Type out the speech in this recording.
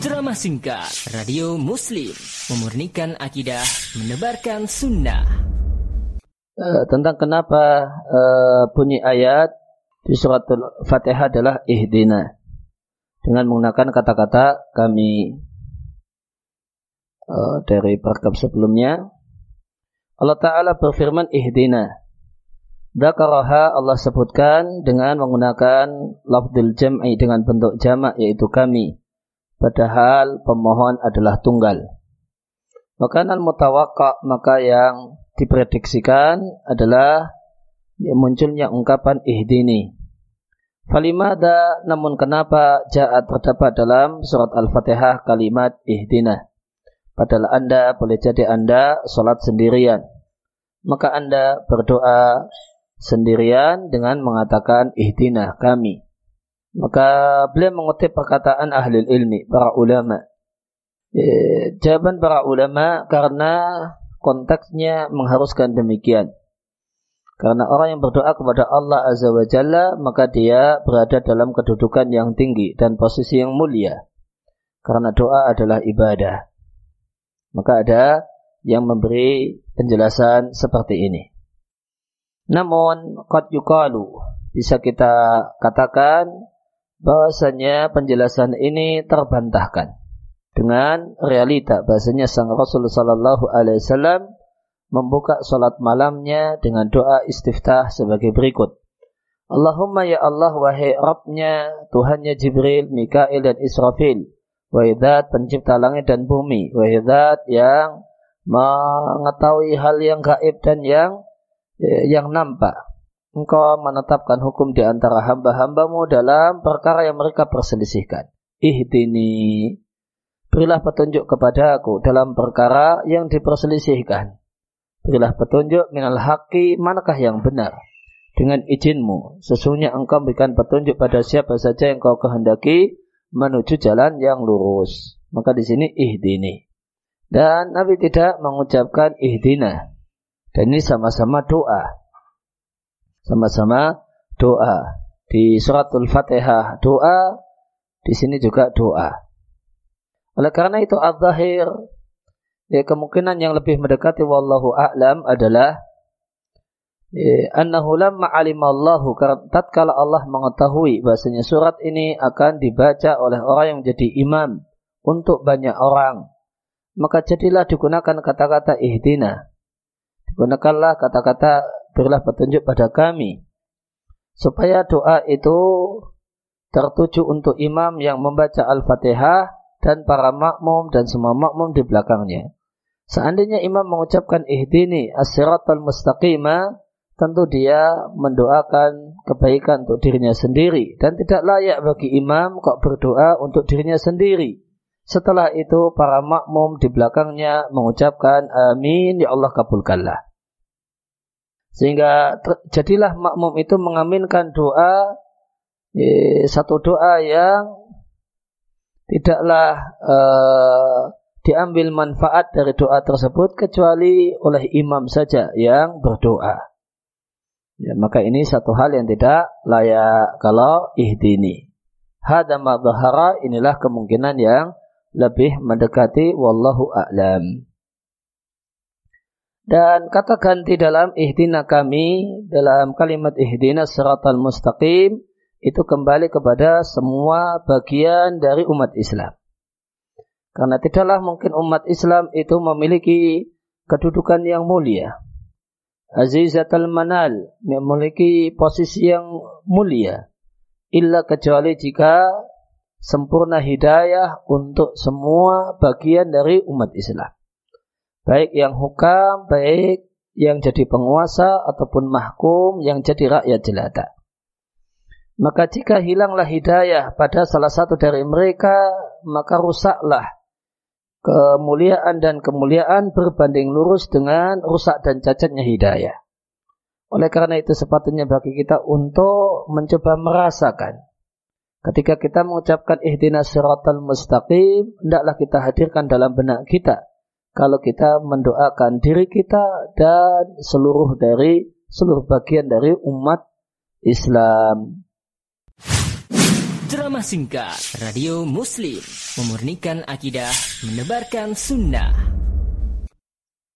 Ceramah singkat Radio Muslim. Memurnikan akidah Menebarkan sunnah. Uh, Tentang kenapa uh, bunyi ayat Di surat Fatihah adalah Ihdina. Dengan menggunakan kata-kata kami uh, Dari perkab sebelumnya. Allah Ta'ala berfirman Ihdina. Dakaraha Allah sebutkan dengan menggunakan lafzul jam'i dengan bentuk jamak yaitu kami. Padahal pemohon adalah tunggal. Makanan mutawakka maka yang diprediksikan adalah ya, munculnya ungkapan ihdini. Falimada namun kenapa jahat terdapat dalam surat Al-Fatihah kalimat ihdina. Padahal Anda boleh jadi Anda sholat sendirian. Maka Anda berdoa sendirian dengan mengatakan ihdina kami. Maka beliau mengutip perkataan ahli ilmi, para ulama. E, jawaban para ulama karena konteksnya mengharuskan demikian. Karena orang yang berdoa kepada Allah Azza wa Jalla, maka dia berada dalam kedudukan yang tinggi dan posisi yang mulia. Karena doa adalah ibadah. Maka ada yang memberi penjelasan seperti ini. Namun qad yuqalu bisa kita katakan bahasanya penjelasan ini terbantahkan dengan realita bahasanya sang Rasul sallallahu alaihi wasallam membuka salat malamnya dengan doa istiftah sebagai berikut. Allahumma ya Allah wahai Rabbnya Tuhannya Jibril, Mikail dan Israfil Wahidat pencipta langit dan bumi Wahidat yang mengetahui hal yang gaib dan yang Eh, yang nampak. Engkau menetapkan hukum di antara hamba-hambamu dalam perkara yang mereka perselisihkan. Ihdini. Berilah petunjuk kepada aku dalam perkara yang diperselisihkan. Berilah petunjuk minal haqi manakah yang benar. Dengan izinmu, sesungguhnya engkau berikan petunjuk pada siapa saja yang kau kehendaki menuju jalan yang lurus. Maka di sini ihdini. Dan Nabi tidak mengucapkan ihdina. Dan ini sama-sama doa. Sama-sama doa. Di suratul Fatihah doa, di sini juga doa. Oleh karena itu az-zahir ya, kemungkinan yang lebih mendekati wallahu a'lam adalah ya, annahu lamma alimallahu tatkala Allah mengetahui bahasanya surat ini akan dibaca oleh orang yang menjadi imam untuk banyak orang maka jadilah digunakan kata-kata ihdina Gunakanlah kata-kata berilah petunjuk pada kami. Supaya doa itu tertuju untuk imam yang membaca Al-Fatihah dan para makmum dan semua makmum di belakangnya. Seandainya imam mengucapkan ihdini as-siratal mustaqimah, tentu dia mendoakan kebaikan untuk dirinya sendiri dan tidak layak bagi imam kok berdoa untuk dirinya sendiri. Setelah itu para makmum di belakangnya mengucapkan amin ya Allah kabulkanlah. Sehingga jadilah makmum itu mengaminkan doa eh, satu doa yang tidaklah eh, diambil manfaat dari doa tersebut kecuali oleh imam saja yang berdoa. Ya, maka ini satu hal yang tidak layak kalau ihdini. Hada inilah kemungkinan yang lebih mendekati wallahu a'lam. Dan kata ganti dalam ihdina kami, dalam kalimat ihdina siratal mustaqim, itu kembali kepada semua bagian dari umat Islam. Karena tidaklah mungkin umat Islam itu memiliki kedudukan yang mulia. Azizatul manal, memiliki posisi yang mulia. Illa kecuali jika sempurna hidayah untuk semua bagian dari umat Islam. Baik yang hukam, baik yang jadi penguasa ataupun mahkum yang jadi rakyat jelata. Maka jika hilanglah hidayah pada salah satu dari mereka, maka rusaklah kemuliaan dan kemuliaan berbanding lurus dengan rusak dan cacatnya hidayah. Oleh karena itu sepatutnya bagi kita untuk mencoba merasakan Ketika kita mengucapkan ihdinas siratal mustaqim, hendaklah kita hadirkan dalam benak kita. Kalau kita mendoakan diri kita dan seluruh dari seluruh bagian dari umat Islam. Ceramah singkat Radio Muslim Memurnikan akidah Menebarkan sunnah